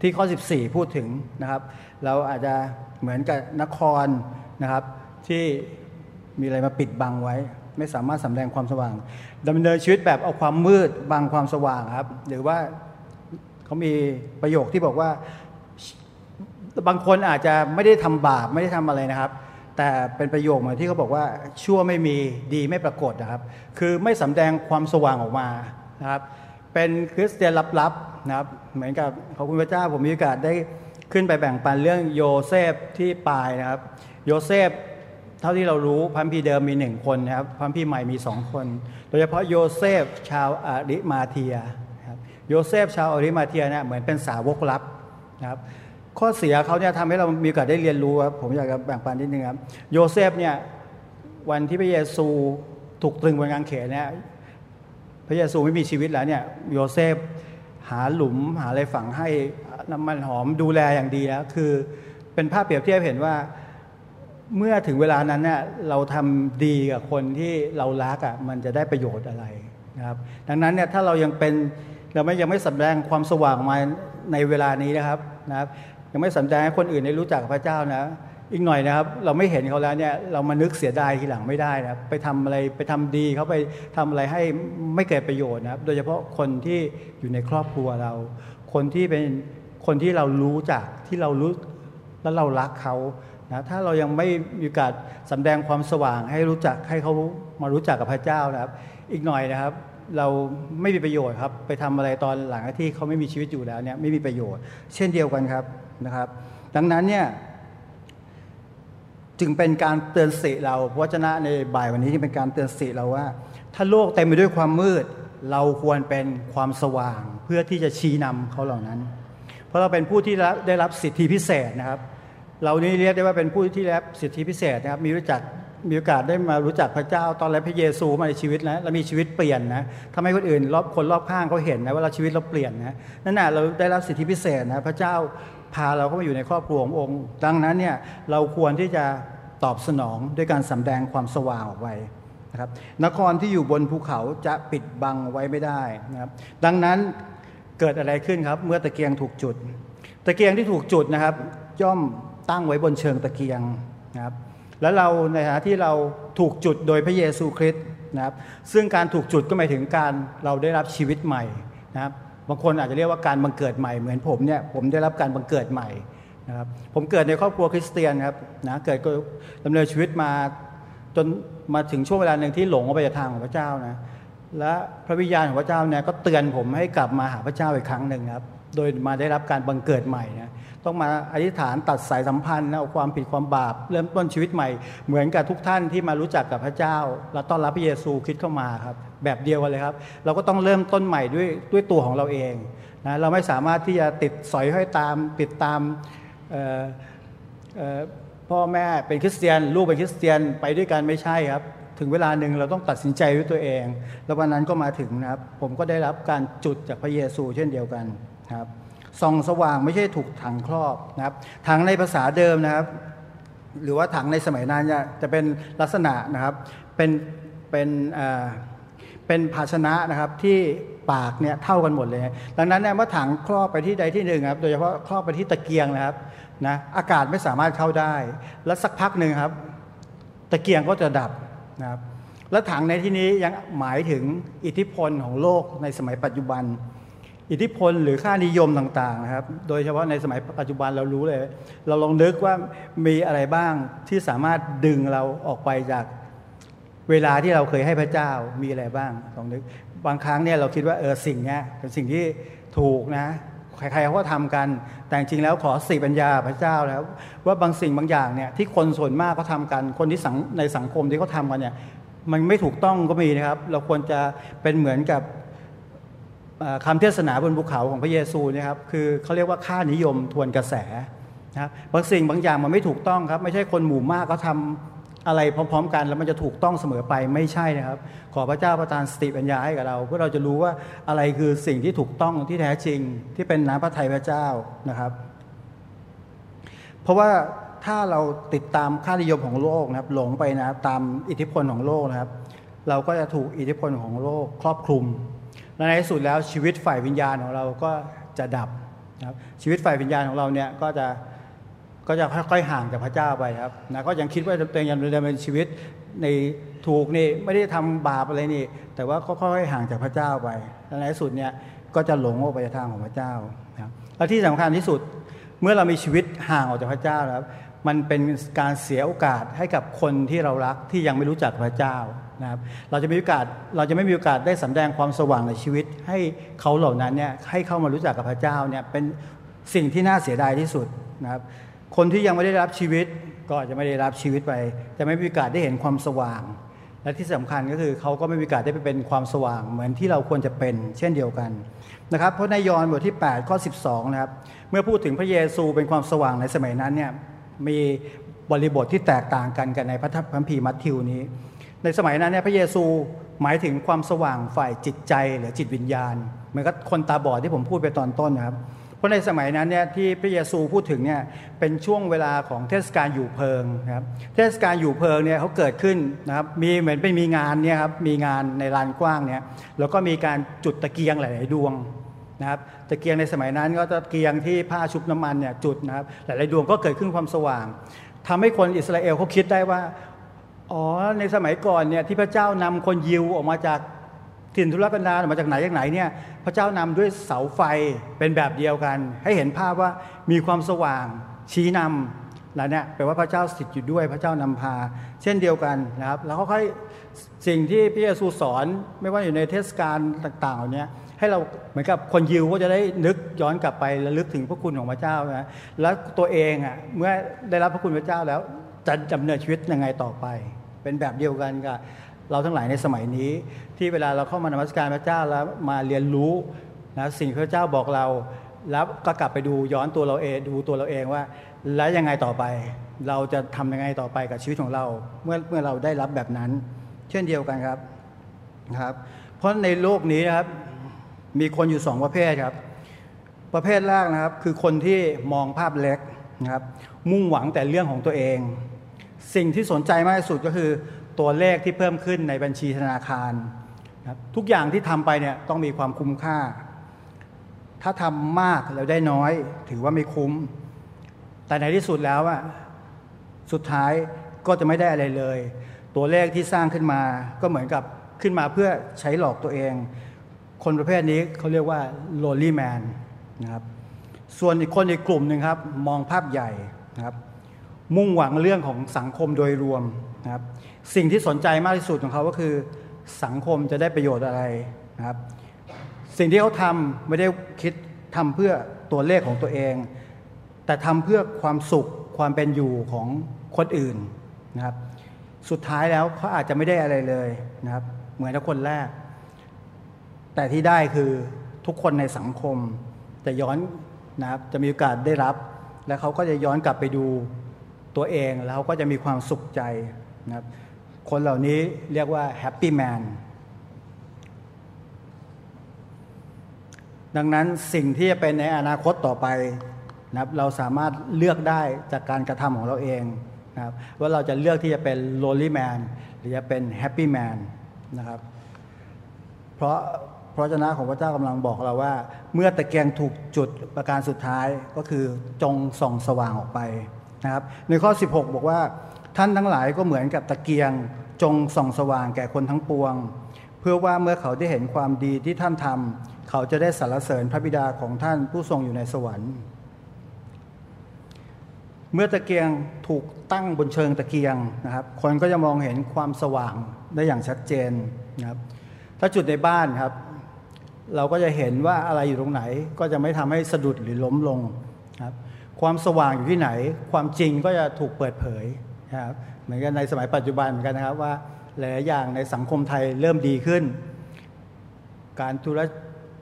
ที่ข้อ 14 พูดถึงนะครับ เราอาจจะเหมือนกับนครนะครับที่มีอะไรมาปิดบังไว้ ไม่สามารถสำแดงความสว่าง ดำเนินชีวิตแบบเอาความมืดบังความสว่างครับ หรือว่าเขามีประโยคที่บอกว่าบางคนอาจจะไม่ได้ทำบาปไม่ได้ทำอะไรนะครับ แต่เป็นประโยคเหมือนที่เขาบอกว่าชั่วไม่มีดีไม่ปรากฏนะครับ คือไม่สำแดงความสว่างออกมานะครับ เป็นคริสเตียนลับๆนะครับ เหมือนกับขอบคุณพระเจ้าผมมีโอกาสได้ขึ้นไปแบ่งปันเรื่องโยเซฟที่ปายนะครับ โยเซฟ เท่าที่เรารู้พระคัมภีร์เดิมมีหนึ่งคนนะครับพระคัมภีร์ใหม่มีสองคน โดยเฉพาะโยเซฟชาวอาริมาเทียครับโยเซฟชาวอาริมาเทียเนี่ยเหมือนเป็นสาวกลับๆนะครับข้อเสียเขาเนี่ยทำให้เรามีโอกาสได้เรียนรู้ครับผมอยากจะแบ่งปันนิดนึงครับโยเซฟเนี่ยวันที่พระเยซูถูกตรึงบนกางเขนเนี่ยพระเยซูไม่มีชีวิตแล้วเนี่ยโยเซฟหาหลุมหาอะไรฝังให้น้ำมันหอมดูแลอย่างดีแล้วคือเป็นภาพเปรียบเทียบเห็นว่า เมื่อถึงเวลานั้นเนี่ยเราทำดีกับคนที่เรารักอะมันจะได้ประโยชน์อะไรนะครับ ดังนั้นเนี่ยถ้าเรายังเป็นเราไม่ยังไม่สำแดงความสว่างมาในเวลานี้นะครับนะครับ ยังไม่สำแดงให้คนอื่นได้รู้จักพระเจ้านะอีกหน่อยนะครับ เราไม่เห็นเขาแล้วเนี่ยเรามานึกเสียดายทีหลังไม่ได้นะไปทำอะไรไปทำดีเขาไปทำอะไรให้ไม่เกิดประโยชน์นะครับ โดยเฉพาะคนที่อยู่ในครอบครัวเรา คนที่เป็นคนที่เรารู้จักที่เรารู้แล้วเรารักเขา นะถ้าเรายังไม่มีโอกาสสำแดงความสว่างให้รู้จักให้เขามารู้จักกับพระเจ้านะครับ อีกหน่อยนะครับ เราไม่มีประโยชน์ครับ ไปทำอะไรตอนหลังที่เขาไม่มีชีวิตอยู่แล้วเนี่ยไม่มีประโยชน์ เช่นเดียวกันครับนะครับ ดังนั้นเนี่ยจึงเป็นการเตือนสิเราพระเจ้าในบ่ายวันนี้จึงเป็นการเตือนสิเราว่า ถ้าโลกเต็มไปด้วยความมืด เราควรเป็นความสว่างเพื่อที่จะชี้นำเขาเหล่านั้น เพราะเราเป็นผู้ที่ได้รับสิทธิพิเศษนะครับ เรานี่เรียกได้ว่าเป็นผู้ที่ได้รับสิทธิพิเศษนะครับมีรู้จักมีโอกาสได้มารู้จักพระเจ้าตอนแรกพระเยซูมาในชีวิตนะเรามีชีวิตเปลี่ยนนะทำให้คนอื่นรอบคนรอบข้างเขาเห็นนะว่าเราชีวิตเราเปลี่ยนนะนั่นแหะเราได้รับสิทธิพิเศษนะพระเจ้าพาเราเข้ามาอยู่ในครอบครัวขององค์ ดังนั้นเนี่ยเราควรที่จะตอบสนองด้วยการสำแดงความสว่างออกไปนะครับนครที่อยู่บนภูเขาจะปิดบังไว้ไม่ได้นะครับดังนั้นเกิดอะไรขึ้นครับ เมื่อตะเกียงถูกจุด ตะเกียงที่ถูกจุดนะครับย่อม ตั้งไว้บนเชิงตะเกียงนะครับแล้วเราในฐานะที่เราถูกจุดโดยพระเยซูคริสต์นะครับซึ่งการถูกจุดก็หมายถึงการเราได้รับชีวิตใหม่นะครับบางคนอาจจะเรียกว่าการบังเกิดใหม่เหมือนผมเนี่ยผมได้รับการบังเกิดใหม่นะครับผมเกิดในครอบครัวคริสเตียนครับนะเกิดดำเนินชีวิตมาจนมาถึงช่วงเวลาหนึ่งที่หลงออกไปจากทางของพระเจ้านะและพระวิญญาณของพระเจ้าเนี่ยก็เตือนผมให้กลับมาหาพระเจ้าอีกครั้งหนึ่งครับ โดยมาได้รับการบังเกิดใหม่นะต้องมาอธิษฐานตัดสายสัมพันธ์เอาความผิดความบาป เริ่มต้นชีวิตใหม่ เหมือนกับทุกท่านที่มารู้จักกับพระเจ้า และต้อนรับพระเยซูคิดเข้ามาครับ แบบเดียวกันเลยครับ เราก็ต้องเริ่มต้นใหม่ด้วยด้วยตัวของเราเองนะเราไม่สามารถที่จะติดสอยห้อยตามติดตามพ่อแม่เป็นคริสเตียน ลูกเป็นคริสเตียนไปด้วยกันไม่ใช่ครับ ถึงเวลาหนึ่งเราต้องตัดสินใจด้วยตัวเอง แล้ววันนั้นก็มาถึงนะครับ ผมก็ได้รับการจุดจากพระเยซูเช่นเดียวกัน ครับส่องสว่างไม่ใช่ถูกถังครอบนะครับถังในภาษาเดิมนะครับ หรือว่าถังในสมัยนั้นจะเป็นลักษณะนะครับเป็นเป็นเป็นภาชนะนะครับที่ปากเนี่ยเท่ากันหมดเลย ดังนั้นเนี่ยเมื่อถังครอบไปที่ใดที่หนึ่งครับ โดยเฉพาะครอบไปที่ตะเกียงนะครับนะอากาศไม่สามารถเข้าได้ แล้วสักพักหนึ่งครับ ตะเกียงก็จะดับนะครับและถังในที่นี้ยังหมายถึงอิทธิพลของโลกในสมัยปัจจุบัน อิทธิพลหรือค่านิยมต่างๆนะครับ โดยเฉพาะในสมัยปัจจุบันเรารู้เลย เราลองนึกว่ามีอะไรบ้างที่สามารถดึงเราออกไปจากเวลาที่เราเคยให้พระเจ้ามีอะไรบ้างลองนึกบางครั้งเนี่ยเราคิดว่าเออสิ่งนี้เป็นสิ่งที่ถูกนะใครๆเขาก็ทำกัน แต่จริงแล้วขอสิปัญญาพระเจ้าแล้ว ว่าบางสิ่งบางอย่างเนี่ยที่คนส่วนมากเขาทากัน คนที่สังในสังคมที่เขาทากันเนี่ยมันไม่ถูกต้องก็มีนะครับ เราควรจะเป็นเหมือนกับ คำเทศนาบนภูเขาของพระเยซูนะครับคือเขาเรียกว่าค่านิยมทวนกระแสนะครับบางสิ่งบางอย่างมันไม่ถูกต้องครับ ไม่ใช่คนหมู่มากก็ทำอะไรพร้อม ๆ กันแล้วมันจะถูกต้องเสมอไปไม่ใช่นะครับ ขอพระเจ้าประทานสติปัญญาให้กับเรา เพื่อเราจะรู้ว่าอะไรคือสิ่งที่ถูกต้องที่แท้จริงที่เป็นน้ำพระทัยพระเจ้านะครับ เพราะว่าถ้าเราติดตามค่านิยมของโลกนะครับหลงไปนะตามอิทธิพลของโลกนะครับ เราก็จะถูกอิทธิพลของโลกครอบคลุม และในที่สุดแล้วชีวิตฝ่ายวิญญาณของเราก็จะดับนะครับชีวิตฝ่ายวิญญาณของเราเนี่ยก็จะก็จะค่อยๆห่างจากพระเจ้าไปครับนะก็ยังคิดว่าตัวเองยังดำเนินชีวิตในถูกนี่ไม่ได้ทำบาปอะไรนี่ แต่ว่าก็ค่อยๆห่างจากพระเจ้าไปและในที่สุดเนี่ยก็จะหลงออกไปทางของพระเจ้านะครับและที่สำคัญที่สุดเมื่อเรามีชีวิตห่างออกจากพระเจ้าแล้วมันเป็นการเสียโอกาสให้กับคนที่เรารักที่ยังไม่รู้จักพระเจ้า นะครับเราจะมีโอกาสเราจะไม่มีโอกาสได้สำแดงความสว่างในชีวิต ให้เขาเหล่านั้นเนี่ยให้เข้ามารู้จักกับพระเจ้าเนี่ยเป็นสิ่งที่น่าเสียดายที่สุดนะครับคนที่ยังไม่ได้รับชีวิตก็อาจจะไม่ได้รับชีวิตไป แต่ไม่มีโอกาสได้เห็นความสว่าง และที่สำคัญก็คือเขาก็ไม่มีโอกาสได้ไปเป็นความสว่างเหมือนที่เราควรจะเป็น เช่นเดียวกันนะครับเพราะในยอห์นบทที่ 8 ข้อ 12 นะครับ เมื่อพูดถึงพระเยซูเป็นความสว่างในสมัยนั้นเนี่ยมีบริบทที่แตกต่างกันกันในพระคัมภีร์มัทธิวนี้ ในสมัยนั้นเนี่ยพระเยซูหมายถึงความสว่างฝ่ายจิตใจหรือจิตวิญญาณเหมือนกับคนตาบอดที่ผมพูดไปตอนต้นนะครับ เพราะในสมัยนั้นเนี่ยที่พระเยซูพูดถึงเนี่ยเป็นช่วงเวลาของเทศกาลอยู่เพลิงนะครับเทศกาลอยู่เพลิงเนี่ยเขาเกิดขึ้นนะครับมีเหมือนเป็นมีงานเนี่ยครับมีงานในลานกว้างเนี่ยแล้วก็มีการจุดตะเกียงหลาย ๆ ดวงนะครับตะเกียงในสมัยนั้นก็ตะเกียงที่ผ้าชุบน้ำมันเนี่ยจุดนะครับหลายๆดวงก็เกิดขึ้นความสว่างทำให้คนอิสราเอลเขาคิดได้ว่า อ๋อในสมัยก่อนเนี่ยที่พระเจ้านำคนยิวออกมาจากถิ่นทุรกันดารออกมาจากไหนจากไหนเนี่ยพระเจ้านำด้วยเสาไฟเป็นแบบเดียวกัน ให้เห็นภาพว่ามีความสว่างชี้นำแล้วเนี่ยแปลว่าพระเจ้าสถิตอยู่ด้วยพระเจ้านำพา เช่นเดียวกันนะครับแล้วค่อยสิ่งที่พระเยซูสอนไม่ว่าอยู่ในเทศกาลต่างๆเหล่านี้ให้เราเหมือนกับคนยิวก็จะได้นึกย้อนกลับไประลึกถึงพระคุณของพระเจ้านะแล้วตัวเองอะเมื่อได้รับพระคุณพระเจ้าแล้วจะดำเนินชีวิตยังไงต่อไป เป็นแบบเดียวกันกับเราทั้งหลายในสมัยนี้ ที่เวลาเราเข้ามานมัสการพระเจ้าแล้วมาเรียนรู้นะสิ่งที่พระเจ้าบอกเรา แล้วก็กลับไปดูย้อนตัวเราเองดูตัวเราเองว่า แล้วยังไงต่อไป เราจะทำยังไงต่อไปกับชีวิตของเรา เมื่อเมื่อเราได้รับแบบนั้น เช่นเดียวกันครับนะครับ เพราะในโลกนี้นะครับมีคนอยู่สองประเภทครับ ประเภทแรกนะครับคือคนที่มองภาพเล็กนะครับ มุ่งหวังแต่เรื่องของตัวเอง สิ่งที่สนใจมากที่สุดก็คือตัวเลขที่เพิ่มขึ้นในบัญชีธนาคารครับทุกอย่างที่ทำไปเนี่ยต้องมีความคุ้มค่า ถ้าทำมากแล้วได้น้อย ถือว่าไม่คุ้ม แต่ในที่สุดแล้วอะสุดท้ายก็จะไม่ได้อะไรเลย ตัวเลขที่สร้างขึ้นมาก็เหมือนกับขึ้นมาเพื่อใช้หลอกตัวเอง คนประเภทนี้เขาเรียกว่า lonely man นะครับส่วนอีกคนอีกกลุ่มหนึ่งครับ มองภาพใหญ่นะครับ มุ่งหวังเรื่องของสังคมโดยรวมนะครับ สิ่งที่สนใจมากที่สุดของเขาก็คือ สังคมจะได้ประโยชน์อะไรนะครับ สิ่งที่เขาทำไม่ได้คิดทำเพื่อตัวเลขของตัวเอง แต่ทำเพื่อความสุขความเป็นอยู่ของคนอื่นนะครับ สุดท้ายแล้วเขาอาจจะไม่ได้อะไรเลยนะครับ เหมือนกับคนแรก แต่ที่ได้คือทุกคนในสังคมจะย้อนนะครับจะมีโอกาสได้รับ และเขาก็จะย้อนกลับไปดู ตัวเองแล้วก็จะมีความสุขใจนะครับคนเหล่านี้เรียกว่าแฮปปี้แมนดังนั้นสิ่งที่จะเป็นในอนาคตต่อไปนะครับเราสามารถเลือกได้จากการกระทำของเราเองนะครับว่าเราจะเลือกที่จะเป็น lonely man หรือจะเป็น happy man นนะครับเพราะพระเจ้าของพระเจ้ากำลังบอกเราว่า เมื่อตะเกียงถูกจุดประการสุดท้ายก็คือจงส่องสว่างออกไป นะครับในข้อ 16 บอกว่าท่านทั้งหลายก็เหมือนกับตะเกียงจงส่องสว่างแก่คนทั้งปวง เพื่อว่าเมื่อเขาได้เห็นความดีที่ท่านทำเขาจะได้สรรเสริญพระบิดาของท่านผู้ทรงอยู่ในสวรรค์ เมื่อตะเกียงถูกตั้งบนเชิงตะเกียงนะครับ คนก็จะมองเห็นความสว่างได้อย่างชัดเจนนะครับถ้าจุดในบ้านครับ เราก็จะเห็นว่าอะไรอยู่ตรงไหนก็จะไม่ทำให้สะดุดหรือล้มลงครับ ความสว่างอยู่ที่ไหน ความจริงก็จะถูกเปิดเผยนะครับเหมือนกันในสมัยปัจจุบันเหมือนกันนะครับว่าหลายอย่างในสังคมไทยเริ่มดีขึ้น การ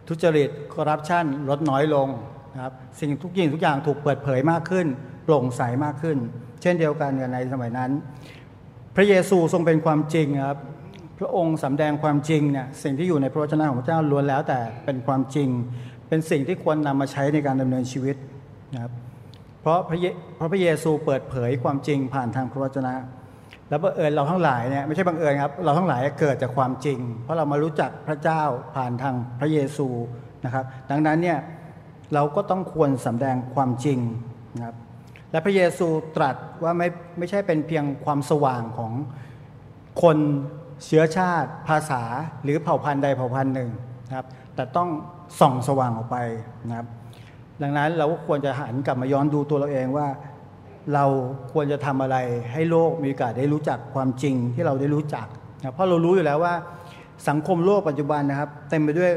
ทุจริตคอร์รัปชันลดน้อยลงนะครับสิ่งทุกอย่างทุกอย่างถูกเปิดเผยมากขึ้น โปร่งใสมากขึ้น เช่นเดียวกันกับในสมัยนั้น พระเยซูทรงเป็นความจริงครับพระองค์สำแดงความจริงเนี่ยสิ่งที่อยู่ในพระวจนะของพระเจ้าล้วนแล้วแต่เป็นความจริง เป็นสิ่งที่ควรนำมาใช้ในการดำเนินชีวิตนะครับ เพราะพระเยพระพระเยซูเปิดเผยความจริงผ่านทางพระวจนะ แล้วบังเอิญเราทั้งหลายเนี่ยไม่ใช่บังเอิญครับ เราทั้งหลายเกิดจากความจริง เพราะเรามารู้จักพระเจ้าผ่านทางพระเยซูนะครับ ดังนั้นเนี่ยเราก็ต้องควรสำแดงความจริงนะครับและพระเยซูตรัสว่าไม่ไม่ใช่เป็นเพียงความสว่างของคนเชื้อชาติ ภาษาหรือเผ่าพันธุ์ใดเผ่าพันธุ์หนึ่งนะครับ แต่ต้องส่องสว่างออกไปนะครับ ดังนั้นเราก็ควรจะหันกลับมาย้อนดูตัวเราเองว่า เราควรจะทำอะไรให้โลกมีโอกาสได้รู้จักความจริงที่เราได้รู้จักนะเพราะเรารู้อยู่แล้วว่าสังคมโลกปัจจุบันนะครับ เต็มไปด้วย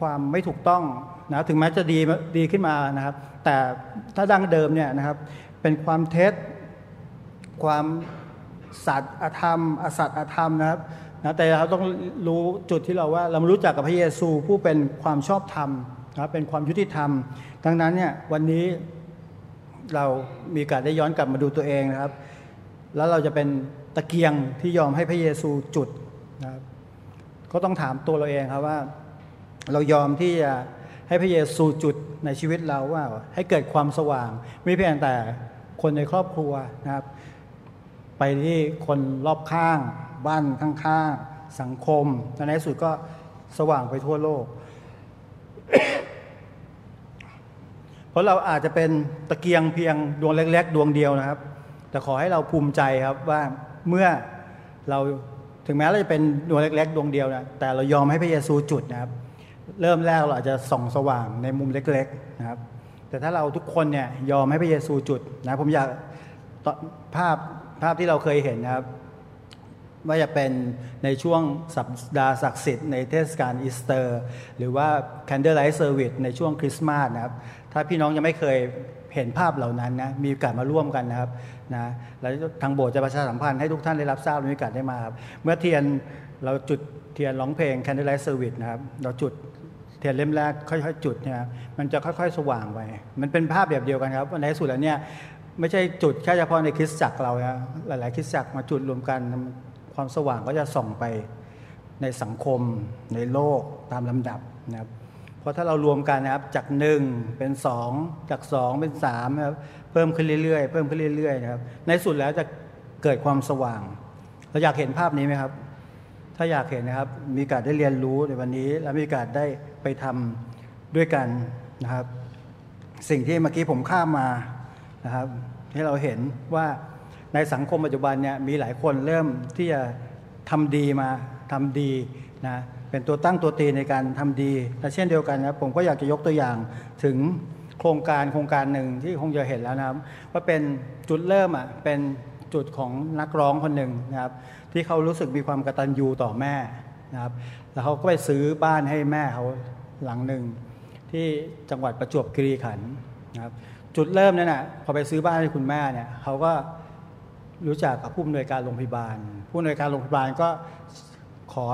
ความไม่ถูกต้องนะถึงแม้จะดีดีขึ้นมานะครับ แต่ถ้าดั้งเดิมเนี่ยนะครับเป็นความเท็จความสัตย์อธรรม อสัตย์อธรรมนะครับนะแต่เราต้องรู้จุดที่เราว่าเรารู้จักกับพระเยซูผู้เป็นความชอบธรรม นะเป็นความยุติธรรม ดังนั้นเนี่ยวันนี้เรามีการได้ย้อนกลับมาดูตัวเองนะครับ แล้วเราจะเป็นตะเกียงที่ยอมให้พระเยซูจุดนะครับก็ต้องถามตัวเราเองครับว่า เรายอมที่จะให้พระเยซูจุดในชีวิตเราว่า ให้เกิดความสว่าง ไม่เพียงแต่คนในครอบครัวนะครับ ไปที่คนรอบข้าง บ้านข้างๆสังคมในที่สุดก็สว่างไปทั่วโลก ราะเราอาจจะเป็นตะเกียงเพียงดวงเล็ก ๆ ดวงเดียวนะครับ แต่ขอให้เราภูมิใจครับว่าเมื่อเราถึงแม้เราจะเป็นดวงเล็ก ๆ ดวงเดียวนะแต่เรายอมให้พระเยซูจุดนะครับ เริ่มแรกเราอาจจะส่องสว่างในมุมเล็ก ๆนะครับ แต่ถ้าเราทุกคนเนี่ยยอมให้พระเยซูจุดนะผมอยากภาพภาพที่เราเคยเห็นนะครับ ว่าจะเป็นในช่วงสัปดาห์ศักดิ์สิทธิ์ในเทศกาลอีสเตอร์ หรือว่า Candlelight Service ในช่วงคริสต์มาสนะครับ ถ้าพี่น้องยังไม่เคยเห็นภาพเหล่านั้นนะมีโอกาสมาร่วมกันนะครับนะแล้วทางโบสถ์จะประชาสัมพันธ์ให้ทุกท่านได้รับทราบมีโอกาสได้มาครับเมื่อเทียนเราจุดเทียนร้องเพลง Candlelight Service นะครับเราจุดเทียนเล่มแรกค่อยๆ จุดเนี่ยมันจะค่อยๆ สว่างไป มันเป็นภาพแบบเดียวกันครับในสุดแล้วเนี่ยไม่ใช่จุดแค่เฉพาะในคริสตจักรเรานะหลายๆคริสตจักรมาจุดรวมกันความสว่างก็จะส่องไปในสังคมในโลกตามลำดับนะครับ เพราะถ้าเรารวมกันนะครับจากหนึ่งเป็นสองจากสองเป็นสามนะครับเพิ่มขึ้นเรื่อยๆ เพิ่มขึ้นเรื่อยๆนะครับในสุดแล้วจะเกิดความสว่าง เราอยากเห็นภาพนี้ไหมครับ ถ้าอยากเห็นนะครับมีกาสได้เรียนรู้ในวันนี้ และมีกาสได้ไปทำด้วยกันนะครับ สิ่งที่เมื่อกี้ผมข้ามมานะครับให้เราเห็นว่าในสังคมปัจจุบันเนี่ยมีหลายคนเริ่มที่จะทำดีมาทำดีนะ เป็นตัวตั้งตัวตีในการทำดีและเช่นเดียวกันนะผมก็อยากจะยกตัวอย่างถึงโครงการโครงการหนึ่งที่คงจะเห็นแล้วนะครับ ว่าเป็นจุดเริ่มอะเป็นจุดของนักร้องคนหนึ่งนะครับ ที่เขารู้สึกมีความกตัญญูต่อแม่นะครับ แล้วเขาก็ไปซื้อบ้านให้แม่เขาหลังหนึ่งที่จังหวัดประจวบคีรีขันธ์นะครับ จุดเริ่มนั่นนะพอไปซื้อบ้านให้คุณแม่เนี่ยเขาก็รู้จักกับผู้อำนวยการโรงพยาบาล ผู้อำนวยการโรงพยาบาลก็ ขอ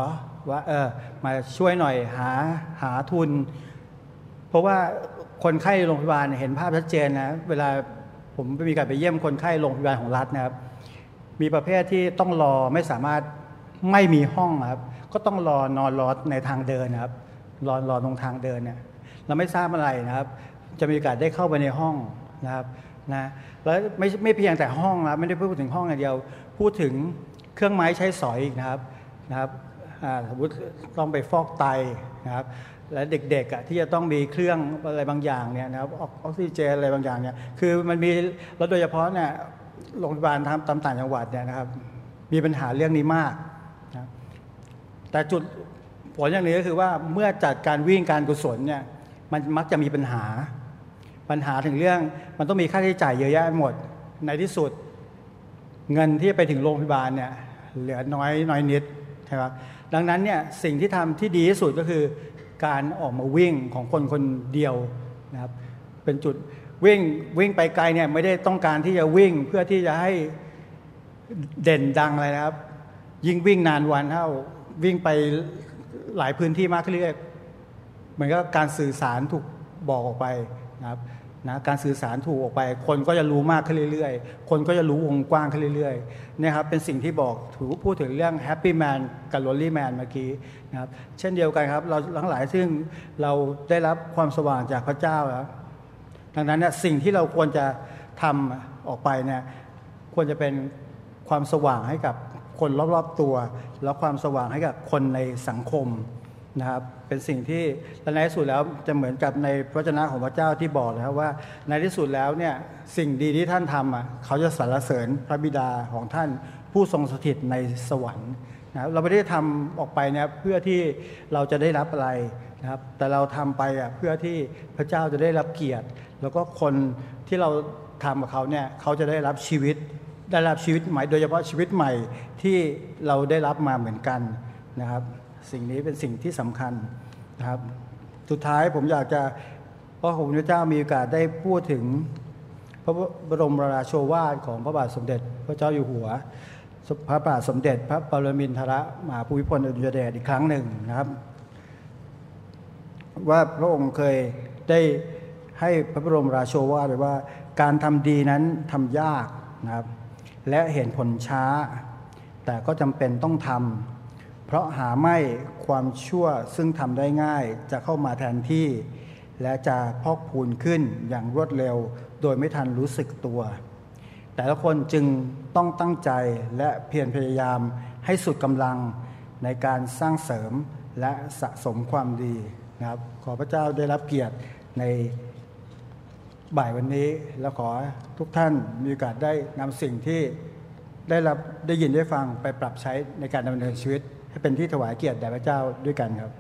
ว่าเออมาช่วยหน่อยหาหาทุน เพราะว่าคนไข้โรงพยาบาลเห็นภาพชัดเจนนะเวลาผมไปมีการไปเยี่ยมคนไข้โรงพยาบาลของรัฐนะครับ มีประเภทที่ต้องรอไม่สามารถไม่มีห้องครับ ก็ต้องรอนอนรอในทางเดินนะครับ รอรอตรงทางเดินเนี่ยเราไม่ทราบอะไรนะครับ จะมีโอกาสได้เข้าไปในห้องนะครับนะแล้วไม่ไม่เพียงแต่ห้องนะไม่ได้พูดถึงห้องอย่างเดียว พูดถึงเครื่องไม้ใช้สอยอีกนะครับ นะครับสมมติต้องไปฟอกไตนะครับและเด็กๆที่จะต้องมีเครื่องอะไรบางอย่างเนี่ยนะครับออกซิเจนอะไรบางอย่างเนี่ยคือมันมีแล้วโดยเฉพาะเนี่ยโรงพยาบาลทำตามต่างจังหวัดเนี่ยนะครับ มีปัญหาเรื่องนี้มากนะแต่จุดผลอย่างนี้ก็คือว่าเมื่อจัดการวิ่งการกุศลเนี่ยมันมักจะมีปัญหา ปัญหาถึงเรื่องมันต้องมีค่าใช้จ่ายเยอะแยะหมดในที่สุด เงินที่ไปถึงโรงพยาบาลเนี่ยเหลือน้อยน้อยนิด ใช่ไหมดังนั้นเนี่ยสิ่งที่ทำที่ดีที่สุดก็คือการออกมาวิ่งของคนคนเดียวนะครับเป็นจุดวิ่งวิ่งไปไกลเนี่ยไม่ได้ต้องการที่จะวิ่งเพื่อที่จะให้เด่นดังอะไรนะครับ ยิ่งวิ่งนานวันเท่าวิ่งไปหลายพื้นที่มากขึ้นเรื่อยเหมือนกับการสื่อสารถูกบอกออกไปนะครับ นะการสื่อสารถูกออกไป คนก็จะรู้มากขึ้นเรื่อยๆ คนก็จะรู้วงกว้างขึ้นเรื่อยๆนี่ครับเป็นสิ่งที่บอกถือพูดถึงเรื่อง happy man กับ lonely man เมื่อกี้นะครับเช่นเดียวกันครับเราทั้งหลายซึ่งเราได้รับความสว่างจากพระเจ้าแล้วดังนั้นเนี่ยสิ่งที่เราควรจะทำออกไปเนี่ยควรจะเป็นความสว่างให้กับคนรอบๆตัว แล้วความสว่างให้กับคนในสังคม นะครับเป็นสิ่งที่ในที่สุดแล้วจะเหมือนกับในพระวจนะของพระเจ้าที่บอกนะครับว่าในที่สุดแล้วเนี่ยสิ่งดีที่ท่านทำอะเขาจะสรรเสริญพระบิดาของท่านผู้ทรงสถิตในสวรรค์นะรเราไม่ได้ทำออกไปเนี่ยเพื่อที่เราจะได้รับอะไรนะครับแต่เราทำไปอะเพื่อที่พระเจ้าจะได้รับเกียรติ แล้วก็คนที่เราทำกับเขาเนี่ยเขาจะได้รับชีวิตได้รับชีวิตใหม่ โดยเฉพาะชีวิตใหม่ที่เราได้รับมาเหมือนกันนะครับ สิ่งนี้เป็นสิ่งที่สำคัญนะครับ สุดท้ายผมอยากจะเพราะผมพระเจ้ามีโอกาสได้พูดถึงพระบรมราโชวาทของพระบาทสมเด็จ พระเจ้าอยู่หัว พระบาทสมเด็จ พระปรมินทรมหาภูมิพลอดุลยเดชอีกครั้งหนึ่งนะครับ ว่าพระองค์เคยได้ให้พระบรมราโชวาทไว้ว่า การทำดีนั้นทำยากนะครับ และเห็นผลช้า แต่ก็จำเป็นต้องทำ เพราะหาไม่ความชั่วซึ่งทำได้ง่ายจะเข้ามาแทนที่ และจะพอกพูนขึ้นอย่างรวดเร็ว โดยไม่ทันรู้สึกตัว แต่ละคนจึงต้องตั้งใจและเพียรพยายามให้สุดกำลังในการสร้างเสริมและสะสมความดีนะครับ ขอพระเจ้าได้รับเกียรติในบ่ายวันนี้ แล้วขอทุกท่านมีโอกาสได้นำสิ่งที่ได้รับได้ยินได้ฟังไปปรับใช้ในการดำเนินชีวิต เป็นที่ถวายเกียรติแด่พระเจ้าด้วยกันครับ